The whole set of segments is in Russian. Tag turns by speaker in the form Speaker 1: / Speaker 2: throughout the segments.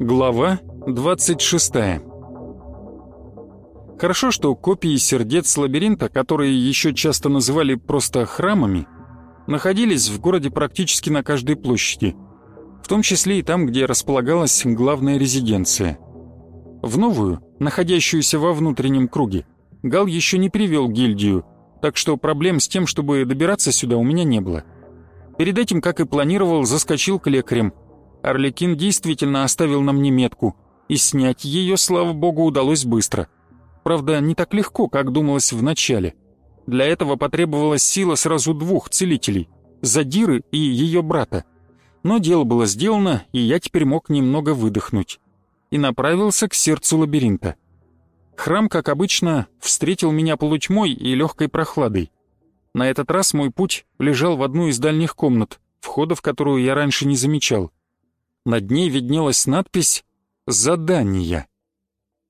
Speaker 1: Глава 26 Хорошо, что копии сердец лабиринта, которые еще часто называли просто храмами, находились в городе практически на каждой площади, в том числе и там, где располагалась главная резиденция. В новую, находящуюся во внутреннем круге, Гал еще не привел гильдию, так что проблем с тем, чтобы добираться сюда, у меня не было. Перед этим, как и планировал, заскочил к лекарям. Орликин действительно оставил на мне метку, и снять ее, слава богу, удалось быстро — Правда, не так легко, как думалось вначале. Для этого потребовалась сила сразу двух целителей — Задиры и ее брата. Но дело было сделано, и я теперь мог немного выдохнуть. И направился к сердцу лабиринта. Храм, как обычно, встретил меня полутьмой и легкой прохладой. На этот раз мой путь лежал в одну из дальних комнат, входа в которую я раньше не замечал. Над ней виднелась надпись «Задание».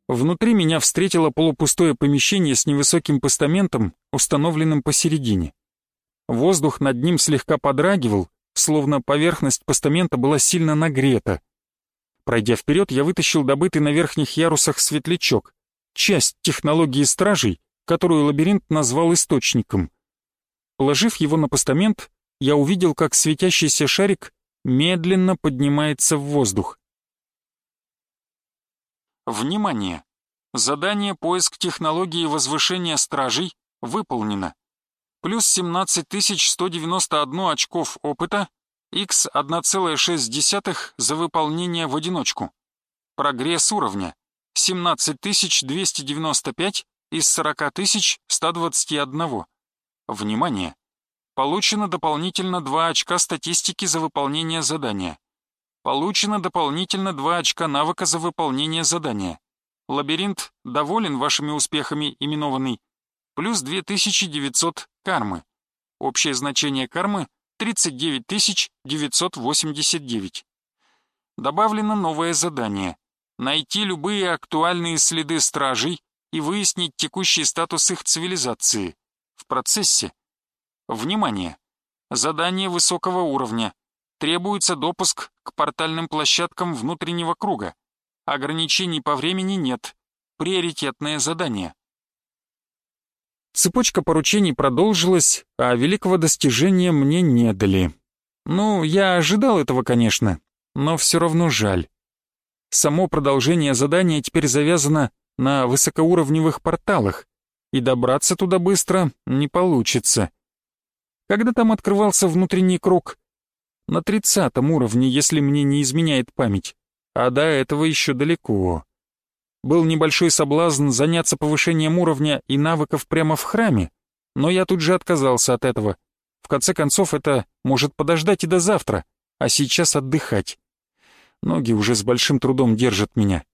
Speaker 1: Внутри меня встретило полупустое помещение с невысоким постаментом, установленным посередине. Воздух над ним слегка подрагивал, словно поверхность постамента была сильно нагрета. Пройдя вперед, я вытащил добытый на верхних ярусах светлячок, часть технологии стражей, которую лабиринт назвал источником. Положив его на постамент, я увидел, как светящийся шарик медленно поднимается в воздух. Внимание! Задание «Поиск технологии возвышения стражей» выполнено. Плюс 17191 очков опыта, x 1,6 за выполнение в одиночку. Прогресс уровня 17295 из 40121. Внимание! Получено дополнительно 2 очка статистики за выполнение задания. Получено дополнительно 2 очка навыка за выполнение задания. Лабиринт доволен вашими успехами, именованный. Плюс 2900 кармы. Общее значение кармы 39989. Добавлено новое задание. Найти любые актуальные следы стражей и выяснить текущий статус их цивилизации. В процессе. Внимание! Задание высокого уровня требуется допуск к портальным площадкам внутреннего круга. Ограничений по времени нет. Приоритетное задание. Цепочка поручений продолжилась, а великого достижения мне не дали. Ну, я ожидал этого, конечно, но все равно жаль. Само продолжение задания теперь завязано на высокоуровневых порталах, и добраться туда быстро не получится. Когда там открывался внутренний круг, на тридцатом уровне, если мне не изменяет память, а до этого еще далеко. Был небольшой соблазн заняться повышением уровня и навыков прямо в храме, но я тут же отказался от этого. В конце концов, это может подождать и до завтра, а сейчас отдыхать. Ноги уже с большим трудом держат меня.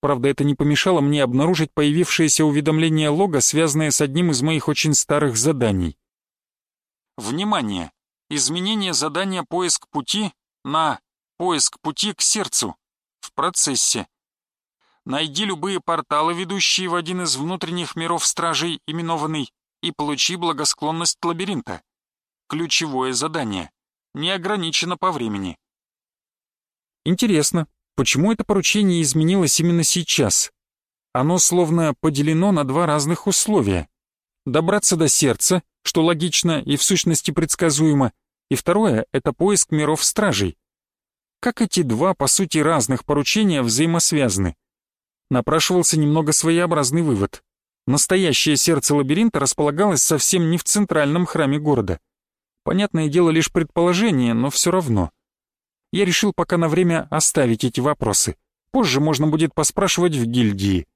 Speaker 1: Правда, это не помешало мне обнаружить появившееся уведомление лога, связанное с одним из моих очень старых заданий. Внимание! Изменение задания «Поиск пути» на «Поиск пути к сердцу» в процессе. Найди любые порталы, ведущие в один из внутренних миров стражей, именованный, и получи благосклонность лабиринта. Ключевое задание. Не ограничено по времени. Интересно, почему это поручение изменилось именно сейчас? Оно словно поделено на два разных условия. Добраться до сердца — что логично и в сущности предсказуемо, и второе — это поиск миров стражей. Как эти два, по сути, разных поручения взаимосвязаны? Напрашивался немного своеобразный вывод. Настоящее сердце лабиринта располагалось совсем не в центральном храме города. Понятное дело лишь предположение, но все равно. Я решил пока на время оставить эти вопросы. Позже можно будет поспрашивать в гильдии.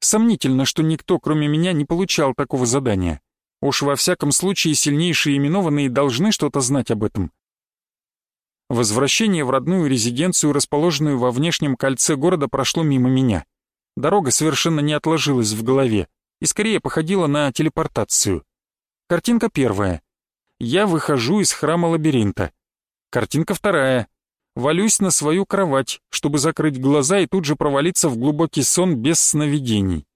Speaker 1: Сомнительно, что никто, кроме меня, не получал такого задания. Уж во всяком случае сильнейшие именованные должны что-то знать об этом. Возвращение в родную резиденцию, расположенную во внешнем кольце города, прошло мимо меня. Дорога совершенно не отложилась в голове и скорее походила на телепортацию. Картинка первая. Я выхожу из храма лабиринта. Картинка вторая. Валюсь на свою кровать, чтобы закрыть глаза и тут же провалиться в глубокий сон без сновидений.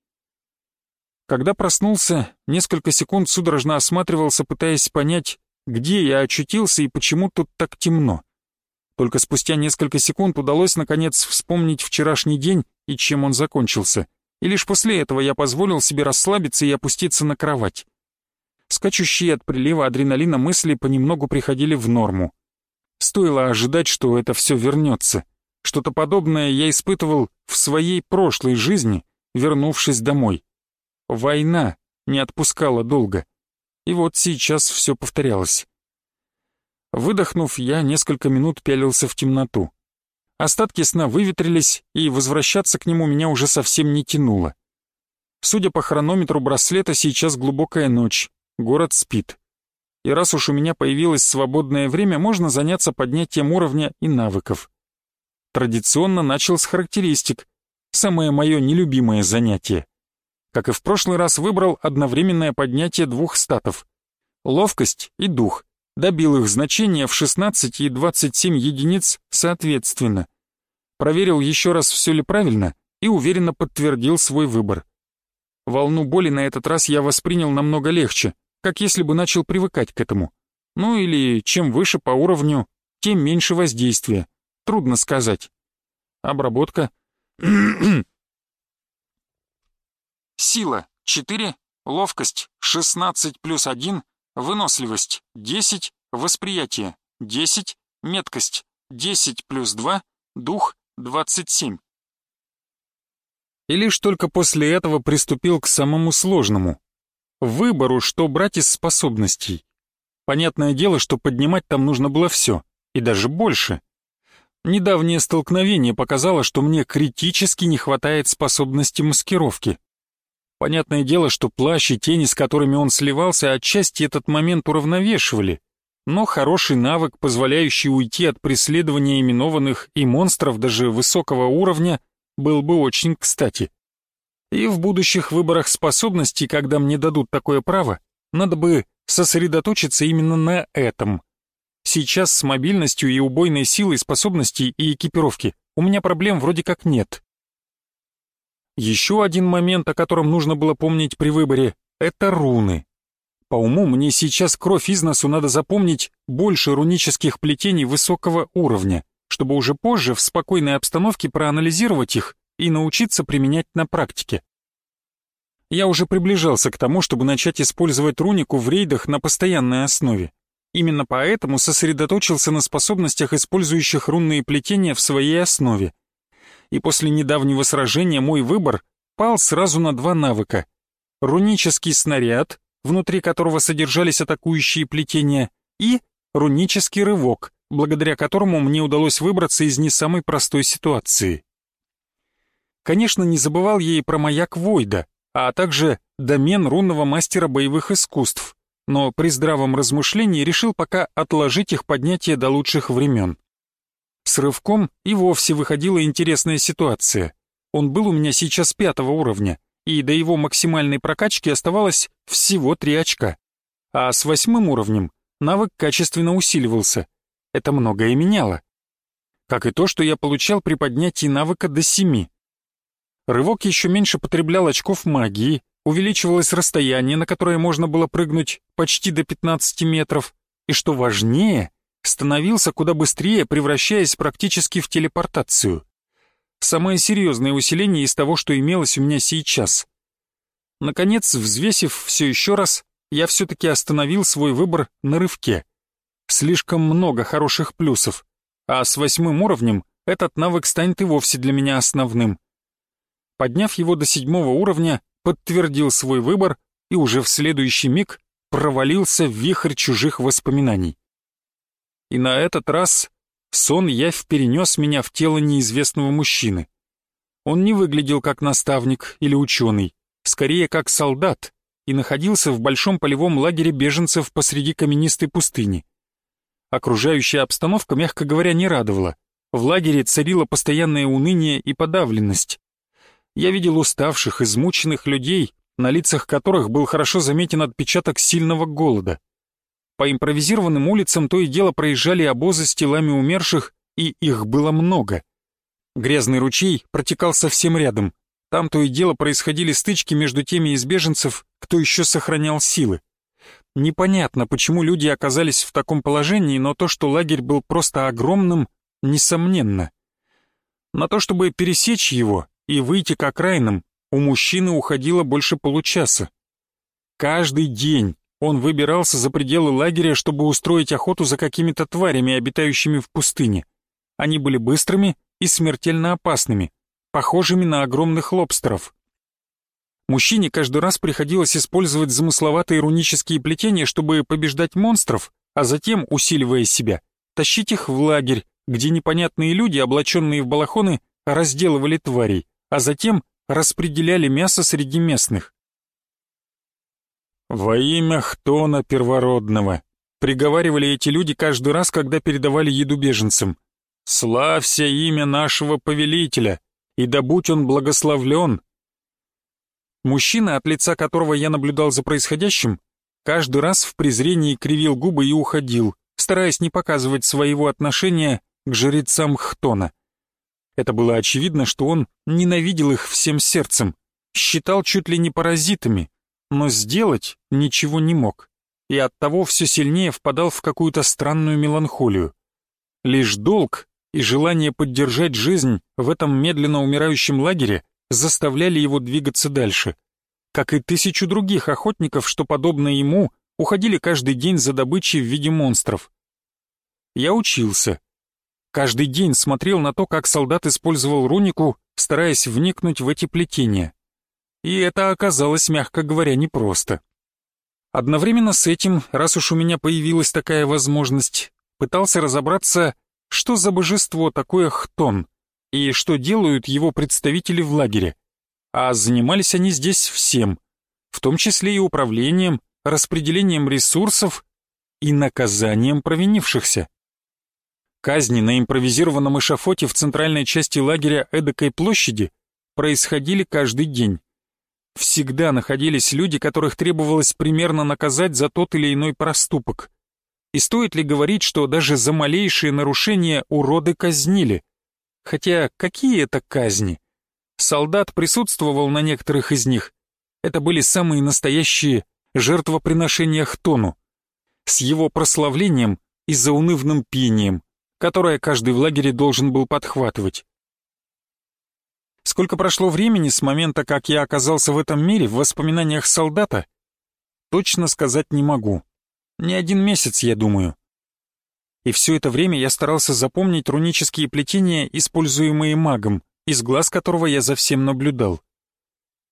Speaker 1: Когда проснулся, несколько секунд судорожно осматривался, пытаясь понять, где я очутился и почему тут так темно. Только спустя несколько секунд удалось наконец вспомнить вчерашний день и чем он закончился, и лишь после этого я позволил себе расслабиться и опуститься на кровать. Скачущие от прилива адреналина мысли понемногу приходили в норму. Стоило ожидать, что это все вернется. Что-то подобное я испытывал в своей прошлой жизни, вернувшись домой. Война не отпускала долго. И вот сейчас все повторялось. Выдохнув, я несколько минут пялился в темноту. Остатки сна выветрились, и возвращаться к нему меня уже совсем не тянуло. Судя по хронометру браслета, сейчас глубокая ночь, город спит. И раз уж у меня появилось свободное время, можно заняться поднятием уровня и навыков. Традиционно начал с характеристик, самое мое нелюбимое занятие. Как и в прошлый раз, выбрал одновременное поднятие двух статов — ловкость и дух — добил их значения в 16 и 27 единиц соответственно. Проверил еще раз, все ли правильно, и уверенно подтвердил свой выбор. Волну боли на этот раз я воспринял намного легче, как если бы начал привыкать к этому. Ну или чем выше по уровню, тем меньше воздействия. Трудно сказать. Обработка. Сила 4, ловкость 16 плюс 1, Выносливость — 10, восприятие — 10, меткость — 10 плюс 2, дух — 27. И лишь только после этого приступил к самому сложному — выбору, что брать из способностей. Понятное дело, что поднимать там нужно было все, и даже больше. Недавнее столкновение показало, что мне критически не хватает способности маскировки. Понятное дело, что плащ и тени, с которыми он сливался, отчасти этот момент уравновешивали, но хороший навык, позволяющий уйти от преследования именованных и монстров даже высокого уровня, был бы очень кстати. И в будущих выборах способностей, когда мне дадут такое право, надо бы сосредоточиться именно на этом. Сейчас с мобильностью и убойной силой способностей и экипировки у меня проблем вроде как нет. Еще один момент, о котором нужно было помнить при выборе, это руны. По уму мне сейчас кровь из носу надо запомнить больше рунических плетений высокого уровня, чтобы уже позже в спокойной обстановке проанализировать их и научиться применять на практике. Я уже приближался к тому, чтобы начать использовать рунику в рейдах на постоянной основе. Именно поэтому сосредоточился на способностях, использующих рунные плетения в своей основе — и после недавнего сражения мой выбор пал сразу на два навыка. Рунический снаряд, внутри которого содержались атакующие плетения, и рунический рывок, благодаря которому мне удалось выбраться из не самой простой ситуации. Конечно, не забывал я и про маяк Войда, а также домен рунного мастера боевых искусств, но при здравом размышлении решил пока отложить их поднятие до лучших времен. С рывком и вовсе выходила интересная ситуация. Он был у меня сейчас пятого уровня, и до его максимальной прокачки оставалось всего три очка. А с восьмым уровнем навык качественно усиливался. Это многое меняло. Как и то, что я получал при поднятии навыка до семи. Рывок еще меньше потреблял очков магии, увеличивалось расстояние, на которое можно было прыгнуть почти до 15 метров, и что важнее, становился куда быстрее, превращаясь практически в телепортацию. Самое серьезное усиление из того, что имелось у меня сейчас. Наконец, взвесив все еще раз, я все-таки остановил свой выбор на рывке. Слишком много хороших плюсов, а с восьмым уровнем этот навык станет и вовсе для меня основным. Подняв его до седьмого уровня, подтвердил свой выбор и уже в следующий миг провалился в вихрь чужих воспоминаний и на этот раз сон явь перенес меня в тело неизвестного мужчины. Он не выглядел как наставник или ученый, скорее как солдат, и находился в большом полевом лагере беженцев посреди каменистой пустыни. Окружающая обстановка, мягко говоря, не радовала. В лагере царило постоянное уныние и подавленность. Я видел уставших, измученных людей, на лицах которых был хорошо заметен отпечаток сильного голода. По импровизированным улицам то и дело проезжали обозы с телами умерших, и их было много. Грязный ручей протекал совсем рядом. Там то и дело происходили стычки между теми из беженцев, кто еще сохранял силы. Непонятно, почему люди оказались в таком положении, но то, что лагерь был просто огромным, несомненно. На то, чтобы пересечь его и выйти к окраинам, у мужчины уходило больше получаса. Каждый день он выбирался за пределы лагеря, чтобы устроить охоту за какими-то тварями, обитающими в пустыне. Они были быстрыми и смертельно опасными, похожими на огромных лобстеров. Мужчине каждый раз приходилось использовать замысловатые рунические плетения, чтобы побеждать монстров, а затем, усиливая себя, тащить их в лагерь, где непонятные люди, облаченные в балахоны, разделывали тварей, а затем распределяли мясо среди местных. «Во имя Хтона Первородного», — приговаривали эти люди каждый раз, когда передавали еду беженцам. «Славься имя нашего повелителя, и да будь он благословлен, Мужчина, от лица которого я наблюдал за происходящим, каждый раз в презрении кривил губы и уходил, стараясь не показывать своего отношения к жрецам Хтона. Это было очевидно, что он ненавидел их всем сердцем, считал чуть ли не паразитами, но сделать ничего не мог, и оттого все сильнее впадал в какую-то странную меланхолию. Лишь долг и желание поддержать жизнь в этом медленно умирающем лагере заставляли его двигаться дальше. Как и тысячу других охотников, что, подобно ему, уходили каждый день за добычей в виде монстров. Я учился. Каждый день смотрел на то, как солдат использовал рунику, стараясь вникнуть в эти плетения. И это оказалось, мягко говоря, непросто. Одновременно с этим, раз уж у меня появилась такая возможность, пытался разобраться, что за божество такое Хтон и что делают его представители в лагере. А занимались они здесь всем, в том числе и управлением, распределением ресурсов и наказанием провинившихся. Казни на импровизированном эшафоте в центральной части лагеря Эдакой площади происходили каждый день. Всегда находились люди, которых требовалось примерно наказать за тот или иной проступок. И стоит ли говорить, что даже за малейшие нарушения уроды казнили – Хотя какие это казни? Солдат присутствовал на некоторых из них. Это были самые настоящие жертвоприношения Хтону. С его прославлением и заунывным пением, которое каждый в лагере должен был подхватывать. Сколько прошло времени с момента, как я оказался в этом мире, в воспоминаниях солдата, точно сказать не могу. Не один месяц, я думаю и все это время я старался запомнить рунические плетения, используемые магом, из глаз которого я за всем наблюдал.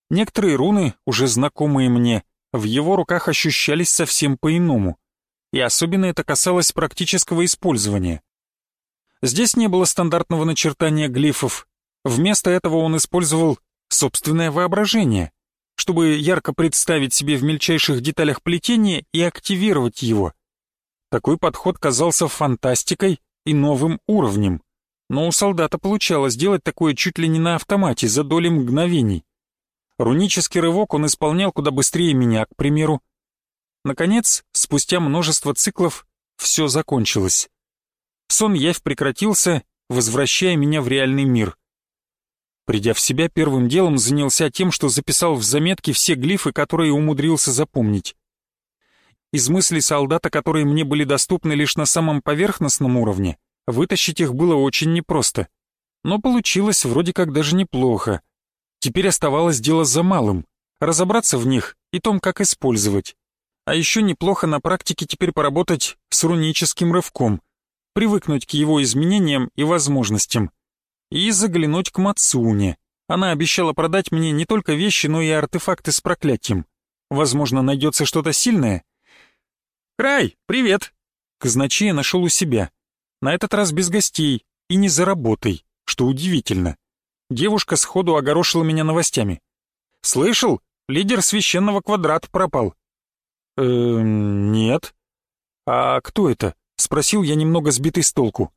Speaker 1: Некоторые руны, уже знакомые мне, в его руках ощущались совсем по-иному, и особенно это касалось практического использования. Здесь не было стандартного начертания глифов, вместо этого он использовал собственное воображение, чтобы ярко представить себе в мельчайших деталях плетения и активировать его — такой подход казался фантастикой и новым уровнем. Но у солдата получалось делать такое чуть ли не на автомате, за доли мгновений. Рунический рывок он исполнял куда быстрее меня, к примеру. Наконец, спустя множество циклов, все закончилось. Сон-явь прекратился, возвращая меня в реальный мир. Придя в себя, первым делом занялся тем, что записал в заметки все глифы, которые умудрился запомнить. Из мыслей солдата, которые мне были доступны лишь на самом поверхностном уровне, вытащить их было очень непросто. Но получилось вроде как даже неплохо. Теперь оставалось дело за малым — разобраться в них и том, как использовать. А еще неплохо на практике теперь поработать с руническим рывком, привыкнуть к его изменениям и возможностям. И заглянуть к Мацуне. Она обещала продать мне не только вещи, но и артефакты с проклятием. Возможно, найдется что-то сильное — «Край, привет!» Казначея нашел у себя. На этот раз без гостей и не за работой, что удивительно. Девушка сходу огорошила меня новостями. «Слышал? Лидер священного квадрата пропал». «Эм, нет». «А кто это?» — спросил я немного сбитый с толку.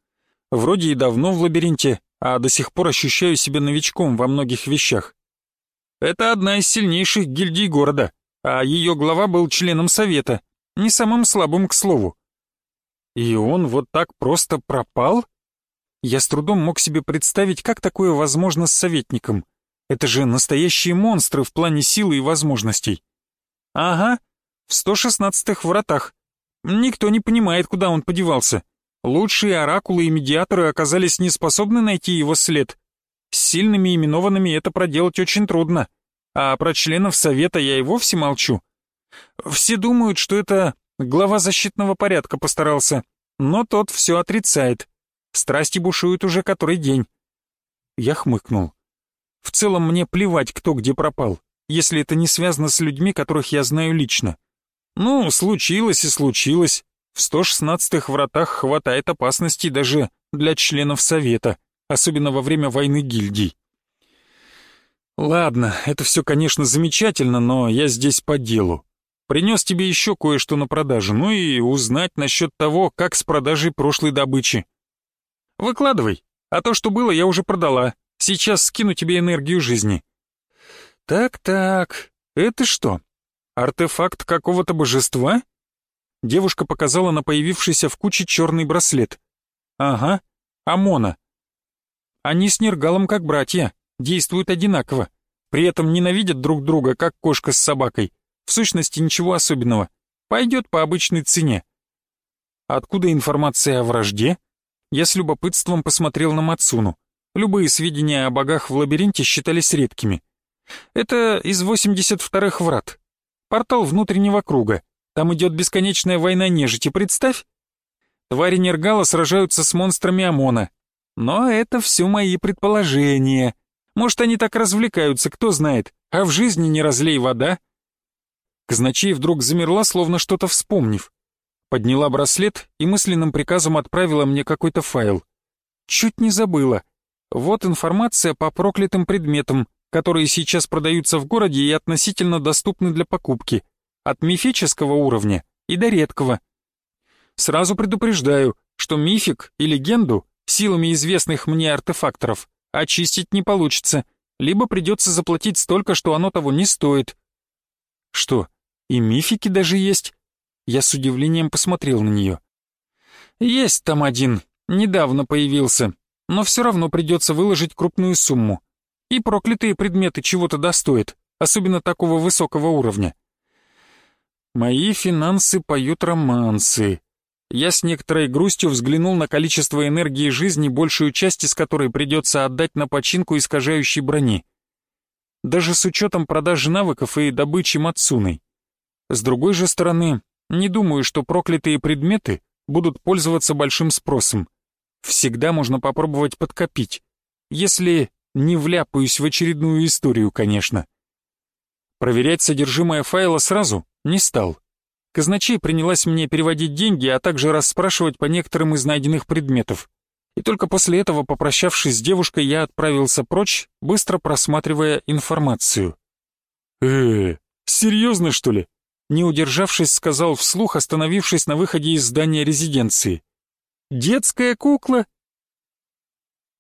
Speaker 1: «Вроде и давно в лабиринте, а до сих пор ощущаю себя новичком во многих вещах. Это одна из сильнейших гильдий города, а ее глава был членом совета, не самым слабым, к слову. И он вот так просто пропал? Я с трудом мог себе представить, как такое возможно с советником. Это же настоящие монстры в плане силы и возможностей. Ага, в 116-х вратах. Никто не понимает, куда он подевался. Лучшие оракулы и медиаторы оказались не способны найти его след. С сильными именованными это проделать очень трудно. А про членов совета я и вовсе молчу. Все думают, что это глава защитного порядка постарался, но тот все отрицает. Страсти бушуют уже который день. Я хмыкнул. В целом мне плевать, кто где пропал, если это не связано с людьми, которых я знаю лично. Ну, случилось и случилось. В 116-х вратах хватает опасностей даже для членов Совета, особенно во время войны гильдий. Ладно, это все, конечно, замечательно, но я здесь по делу. Принес тебе еще кое-что на продажу, ну и узнать насчет того, как с продажей прошлой добычи. Выкладывай, а то, что было, я уже продала. Сейчас скину тебе энергию жизни. Так-так, это что, артефакт какого-то божества? Девушка показала на появившийся в куче черный браслет. Ага, Амона. Они с Нергалом как братья, действуют одинаково. При этом ненавидят друг друга, как кошка с собакой. В сущности, ничего особенного. Пойдет по обычной цене. Откуда информация о вражде? Я с любопытством посмотрел на Мацуну. Любые сведения о богах в лабиринте считались редкими. Это из 82-х врат. Портал внутреннего круга. Там идет бесконечная война нежити, представь. Твари Нергала сражаются с монстрами ОМОНа. Но это все мои предположения. Может, они так развлекаются, кто знает. А в жизни не разлей вода. Казначей вдруг замерла, словно что-то вспомнив. Подняла браслет и мысленным приказом отправила мне какой-то файл. Чуть не забыла. Вот информация по проклятым предметам, которые сейчас продаются в городе и относительно доступны для покупки. От мифического уровня и до редкого. Сразу предупреждаю, что мифик и легенду силами известных мне артефакторов очистить не получится, либо придется заплатить столько, что оно того не стоит. Что, и мифики даже есть? Я с удивлением посмотрел на нее. «Есть там один, недавно появился, но все равно придется выложить крупную сумму. И проклятые предметы чего-то достоят, особенно такого высокого уровня». «Мои финансы поют романсы», я с некоторой грустью взглянул на количество энергии жизни, большую часть из которой придется отдать на починку искажающей брони. Даже с учетом продажи навыков и добычи Мацуной. С другой же стороны, не думаю, что проклятые предметы будут пользоваться большим спросом. Всегда можно попробовать подкопить. Если не вляпаюсь в очередную историю, конечно. Проверять содержимое файла сразу не стал. Казначей принялась мне переводить деньги, а также расспрашивать по некоторым из найденных предметов. И только после этого, попрощавшись с девушкой, я отправился прочь, быстро просматривая информацию. э серьезно, что ли?» не удержавшись, сказал вслух, остановившись на выходе из здания резиденции. «Детская кукла?